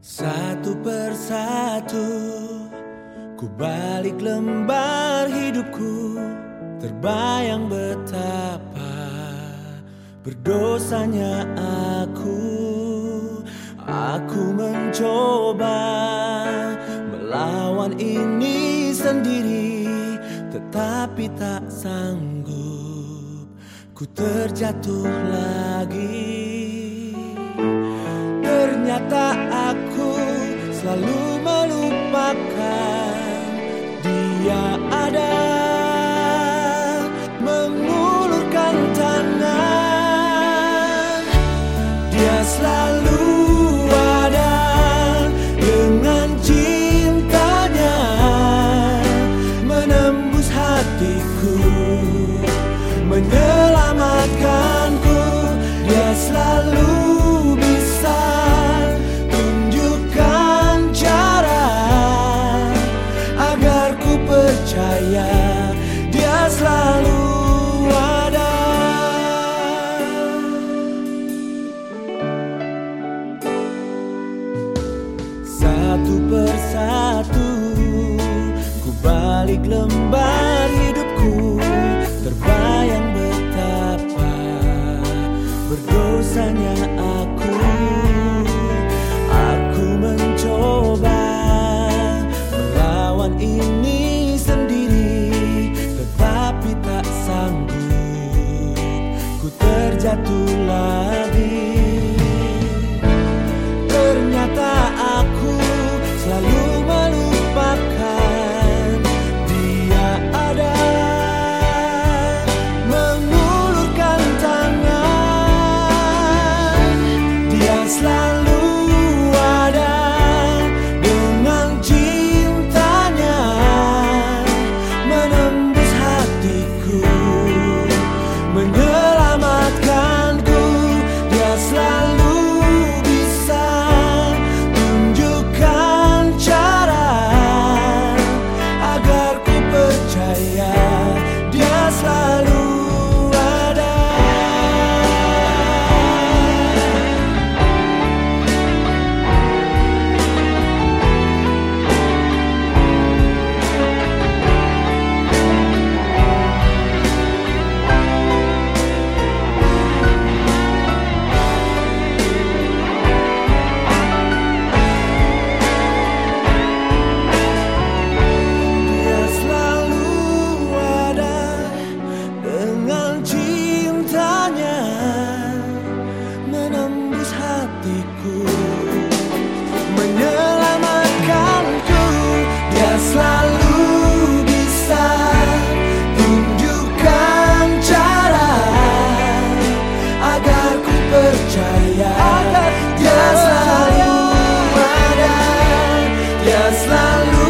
Satu persatu Ku balik lembar hidupku Terbayang betapa Berdosanya aku. Aku mencoba Melawan ini sendiri Tetapi tak sanggup Ku terjatuh lagi. Ternyata selalu melupakan Satu persatu. Ku balik lembar hidupku Terbayang betapa Berdosanya aku. Aku mencoba Melawan ini sendiri Tetapi tak sanggup Ku terjatuh lagi selalu melupakan selalu